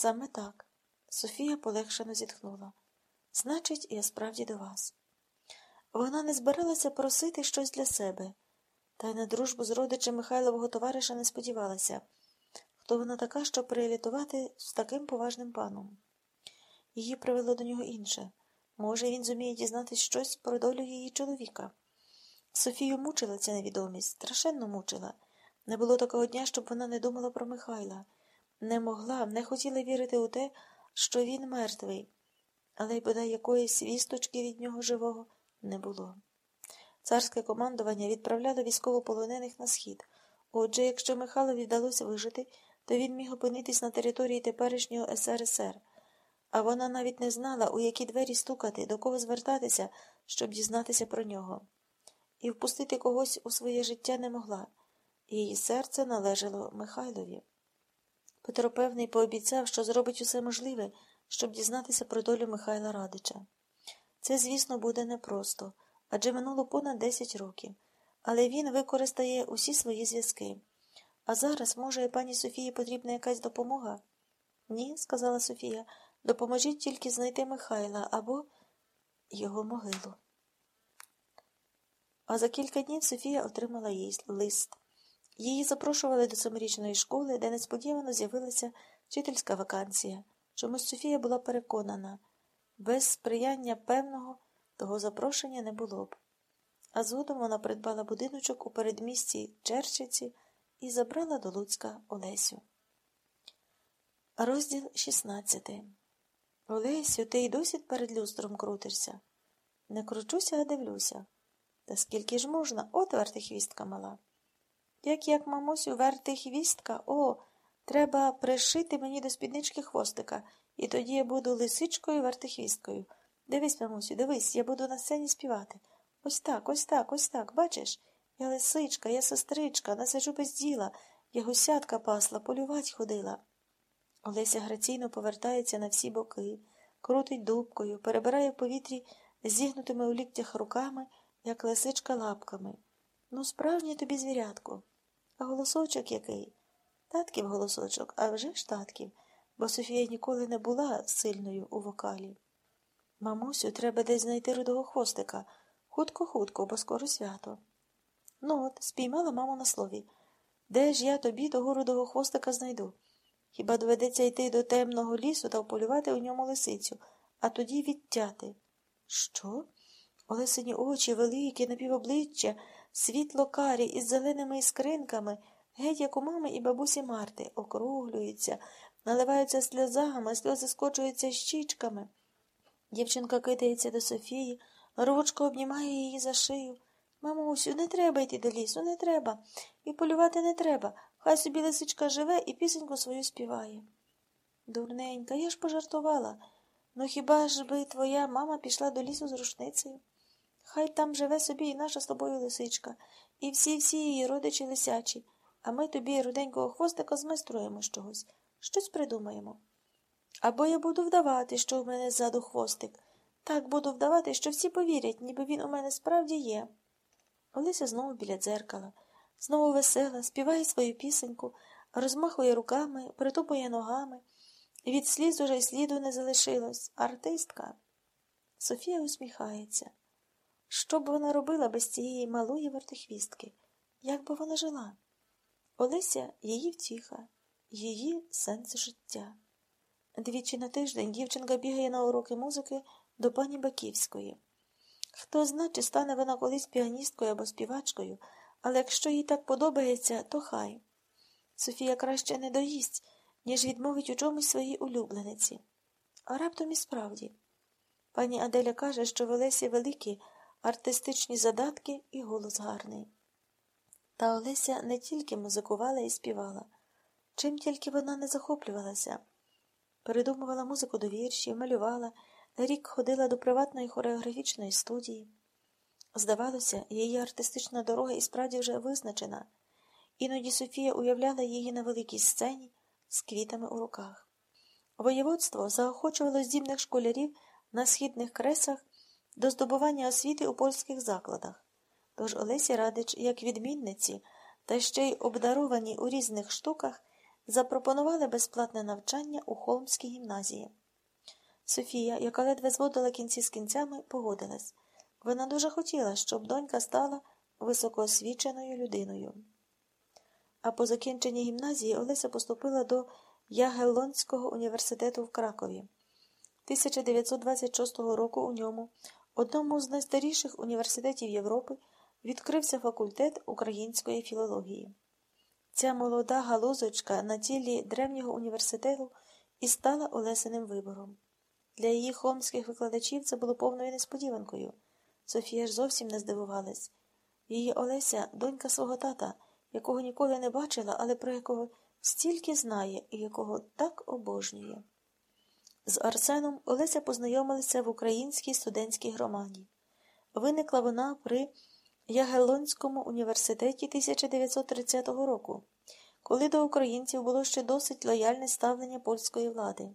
Саме так. Софія полегшено зітхнула. Значить, я справді до вас. Вона не збиралася просити щось для себе, та й на дружбу з родичем Михайлового товариша не сподівалася, хто вона така, щоб прилітувати з таким поважним паном. Її привело до нього інше. Може, він зуміє дізнатись щось про долю її чоловіка. Софію мучила ця невідомість, страшенно мучила. Не було такого дня, щоб вона не думала про Михайла, не могла, не хотіла вірити у те, що він мертвий, але й бодай якоїсь вісточки від нього живого не було. Царське командування відправляло військовополонених на схід. Отже, якщо Михайлові вдалося вижити, то він міг опинитись на території теперішнього СРСР, а вона навіть не знала, у які двері стукати, до кого звертатися, щоб дізнатися про нього. І впустити когось у своє життя не могла. Її серце належало Михайлові. Петро певний пообіцяв, що зробить усе можливе, щоб дізнатися про долю Михайла Радича. Це, звісно, буде непросто, адже минуло понад 10 років, але він використає усі свої зв'язки. А зараз, може, пані Софії потрібна якась допомога? Ні, сказала Софія, допоможіть тільки знайти Михайла або його могилу. А за кілька днів Софія отримала їй лист. Її запрошували до саморічної школи, де несподівано з'явилася вчительська вакансія. Чомусь Софія була переконана без сприяння певного того запрошення не було б. А згодом вона придбала будиночок у передмісті Черчиці і забрала до Луцька Олесю. Розділ 16 Олесю, ти й досі перед люстром крутишся. Не кручуся, а дивлюся. Та скільки ж можна, от вертихвістка мала. Як як, мамусю, вертихвістка, о, треба пришити мені до спіднички хвостика, і тоді я буду лисичкою вертихвісткою. Дивись, мамусю, дивись, я буду на сцені співати. Ось так, ось так, ось так, бачиш? Я лисичка, я сестричка, насаджу без діла, я гусятка пасла, полювать ходила. Олеся граційно повертається на всі боки, крутить дубкою, перебирає в повітрі зігнутими у ліктях руками, як лисичка лапками. Ну, справжнє тобі звірятко. А голосочок який? Татків голосочок, а вже ж татків, бо Софія ніколи не була сильною у вокалі. Мамусю, треба десь знайти рудого хвостика. Хутко-хутко, бо скоро свято. Ну от, спіймала маму на слові. Де ж я тобі того рудого хвостика знайду? Хіба доведеться йти до темного лісу та вполювати у ньому лисицю, а тоді відтяти? Що? Олесині очі великі, напівобличчя, світло карі із зеленими іскринками, геть як у мами і бабусі Марти, округлюються, наливаються сльозами, сльози скочуються щічками. Дівчинка кидається до Софії, ручко обнімає її за шию. Мамусю, не треба йти до лісу, не треба. І полювати не треба. Хай собі лисичка живе і пісеньку свою співає. Дурненька, я ж пожартувала. Ну хіба ж би твоя мама пішла до лісу з рушницею? Хай там живе собі і наша з тобою лисичка, і всі всі її родичі лисячі, а ми тобі руденького хвостика змайструємо чогось, щось придумаємо. Або я буду вдавати, що в мене ззаду хвостик. Так буду вдавати, що всі повірять, ніби він у мене справді є. Олеся знову біля дзеркала, знову весела, співає свою пісеньку, розмахує руками, притупує ногами. Від сліз уже й сліду не залишилось. Артистка. Софія усміхається. Що б вона робила без цієї малої вертихвістки? Як би вона жила? Олеся її втіха, її сенс життя. Двічі на тиждень дівчинка бігає на уроки музики до пані Баківської. Хто зна, чи стане вона колись піаністкою або співачкою, але якщо їй так подобається, то хай. Софія краще не доїсть, ніж відмовить у чомусь своїй улюблениці. А раптом і справді. Пані Аделя каже, що в Олесі великі артистичні задатки і голос гарний. Та Олеся не тільки музикувала і співала, чим тільки вона не захоплювалася. Передумувала музику до віршів, малювала, рік ходила до приватної хореографічної студії. Здавалося, її артистична дорога і справді вже визначена, іноді Софія уявляла її на великій сцені з квітами у руках. Воєводство заохочувало здібних школярів на східних кресах до здобування освіти у польських закладах. Тож Олесі Радич, як відмінниці, та ще й обдаровані у різних штуках, запропонували безплатне навчання у Холмській гімназії. Софія, яка ледве зводила кінці з кінцями, погодилась. Вона дуже хотіла, щоб донька стала високоосвіченою людиною. А по закінченні гімназії Олеся поступила до Ягеллонського університету в Кракові. 1926 року у ньому, одному з найстаріших університетів Європи, відкрився факультет української філології. Ця молода галузочка на тілі древнього університету і стала Олесиним вибором. Для її холмських викладачів це було повною несподіванкою. Софія ж зовсім не здивувалась. Її Олеся донька свого тата, якого ніколи не бачила, але про якого стільки знає і якого так обожнює. З Арсеном Олеся познайомилася в українській студентській громаді. Виникла вона при Ягелонському університеті 1930 року, коли до українців було ще досить лояльне ставлення польської влади.